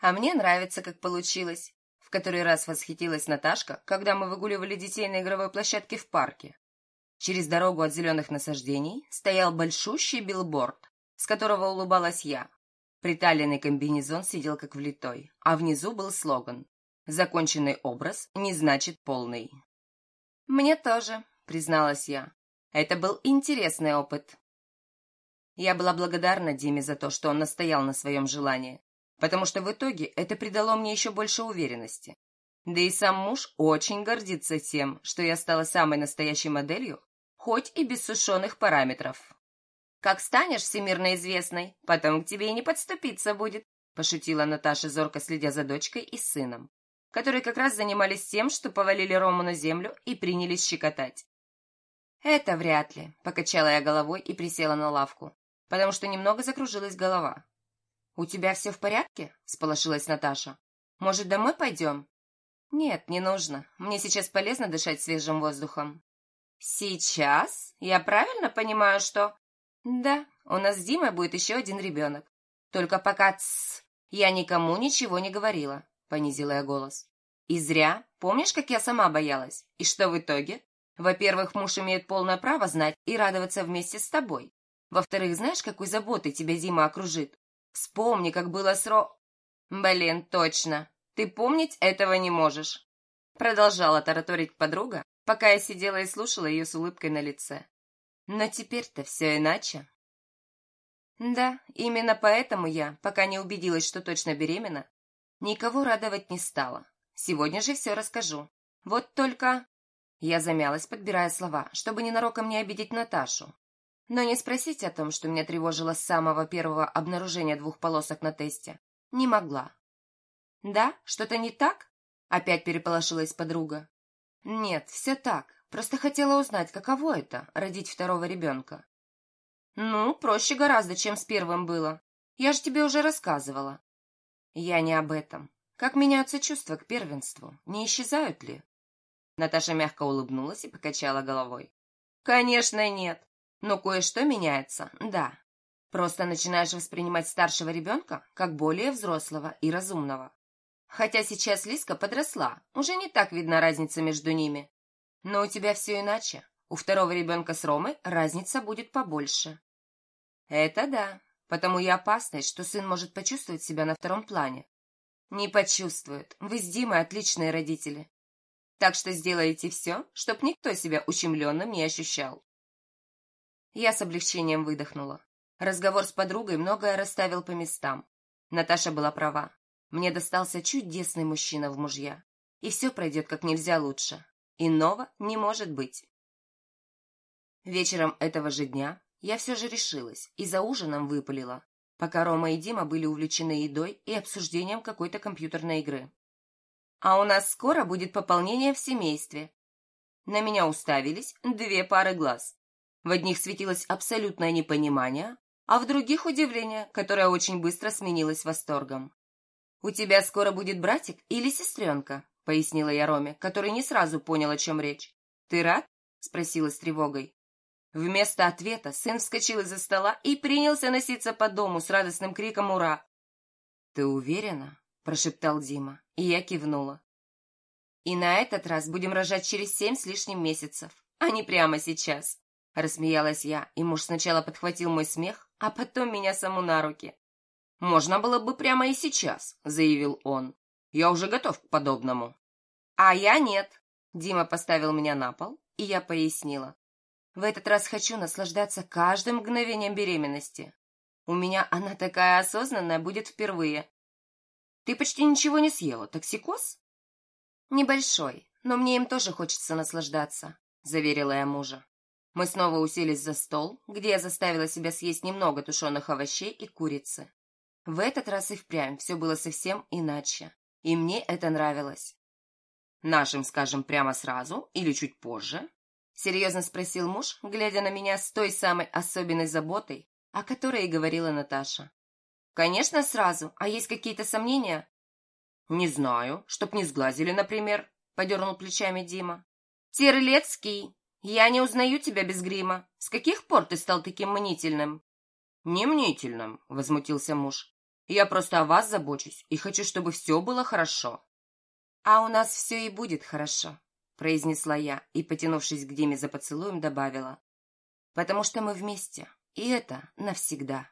А мне нравится, как получилось. В который раз восхитилась Наташка, когда мы выгуливали детей на игровой площадке в парке. Через дорогу от зеленых насаждений стоял большущий билборд, с которого улыбалась я. Приталенный комбинезон сидел как влитой, а внизу был слоган «Законченный образ не значит полный». «Мне тоже», — призналась я. «Это был интересный опыт». Я была благодарна Диме за то, что он настоял на своем желании, потому что в итоге это придало мне еще больше уверенности. Да и сам муж очень гордится тем, что я стала самой настоящей моделью, хоть и без сушеных параметров. «Как станешь всемирно известной, потом к тебе и не подступиться будет», пошутила Наташа, зорко следя за дочкой и сыном, которые как раз занимались тем, что повалили Рому на землю и принялись щекотать. «Это вряд ли», — покачала я головой и присела на лавку, потому что немного закружилась голова. «У тебя все в порядке?» — сполошилась Наташа. «Может, домой пойдем?» «Нет, не нужно. Мне сейчас полезно дышать свежим воздухом». «Сейчас? Я правильно понимаю, что...» «Да, у нас с Димой будет еще один ребенок. Только пока тссс, я никому ничего не говорила», — понизила я голос. «И зря. Помнишь, как я сама боялась? И что в итоге? Во-первых, муж имеет полное право знать и радоваться вместе с тобой. Во-вторых, знаешь, какой заботой тебя Дима окружит? Вспомни, как было сро... Блин, точно. Ты помнить этого не можешь. Продолжала тараторить подруга, пока я сидела и слушала ее с улыбкой на лице. Но теперь-то все иначе. Да, именно поэтому я, пока не убедилась, что точно беременна, никого радовать не стала. Сегодня же все расскажу. Вот только... Я замялась, подбирая слова, чтобы ненароком не обидеть Наташу. Но не спросить о том, что меня тревожило с самого первого обнаружения двух полосок на тесте, не могла. «Да? Что-то не так?» — опять переполошилась подруга. «Нет, все так. Просто хотела узнать, каково это — родить второго ребенка». «Ну, проще гораздо, чем с первым было. Я же тебе уже рассказывала». «Я не об этом. Как меняются чувства к первенству? Не исчезают ли?» Наташа мягко улыбнулась и покачала головой. «Конечно нет. Но кое-что меняется, да. Просто начинаешь воспринимать старшего ребенка как более взрослого и разумного. Хотя сейчас Лиска подросла, уже не так видна разница между ними. Но у тебя все иначе. У второго ребенка с Ромой разница будет побольше. Это да, потому и опасность, что сын может почувствовать себя на втором плане. Не почувствует. Вы с Димой отличные родители. Так что сделайте все, чтоб никто себя ущемленным не ощущал. Я с облегчением выдохнула. Разговор с подругой многое расставил по местам. Наташа была права. Мне достался чудесный мужчина в мужья. И все пройдет как нельзя лучше. Иного не может быть. Вечером этого же дня я все же решилась и за ужином выпалила, пока Рома и Дима были увлечены едой и обсуждением какой-то компьютерной игры. «А у нас скоро будет пополнение в семействе». На меня уставились две пары глаз. В одних светилось абсолютное непонимание, а в других удивление, которое очень быстро сменилось восторгом. «У тебя скоро будет братик или сестренка?» — пояснила я Роме, который не сразу понял, о чем речь. «Ты рад?» — спросила с тревогой. Вместо ответа сын вскочил из-за стола и принялся носиться по дому с радостным криком «Ура!». «Ты уверена?» — прошептал Дима, и я кивнула. «И на этот раз будем рожать через семь с лишним месяцев, а не прямо сейчас», Рассмеялась я, и муж сначала подхватил мой смех, а потом меня саму на руки. «Можно было бы прямо и сейчас», — заявил он. «Я уже готов к подобному». «А я нет». Дима поставил меня на пол, и я пояснила. «В этот раз хочу наслаждаться каждым мгновением беременности. У меня она такая осознанная будет впервые». «Ты почти ничего не съела, токсикоз?» «Небольшой, но мне им тоже хочется наслаждаться», — заверила я мужа. Мы снова уселись за стол, где я заставила себя съесть немного тушеных овощей и курицы. В этот раз и впрямь все было совсем иначе, и мне это нравилось. «Нашим скажем прямо сразу или чуть позже?» — серьезно спросил муж, глядя на меня с той самой особенной заботой, о которой и говорила Наташа. «Конечно, сразу. А есть какие-то сомнения?» «Не знаю. Чтоб не сглазили, например», — подернул плечами Дима. «Терлецкий!» «Я не узнаю тебя без грима. С каких пор ты стал таким мнительным?» «Не мнительным», — возмутился муж. Я просто о вас забочусь и хочу, чтобы все было хорошо». «А у нас все и будет хорошо», — произнесла я и, потянувшись к Диме за поцелуем, добавила. «Потому что мы вместе, и это навсегда».